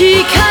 去看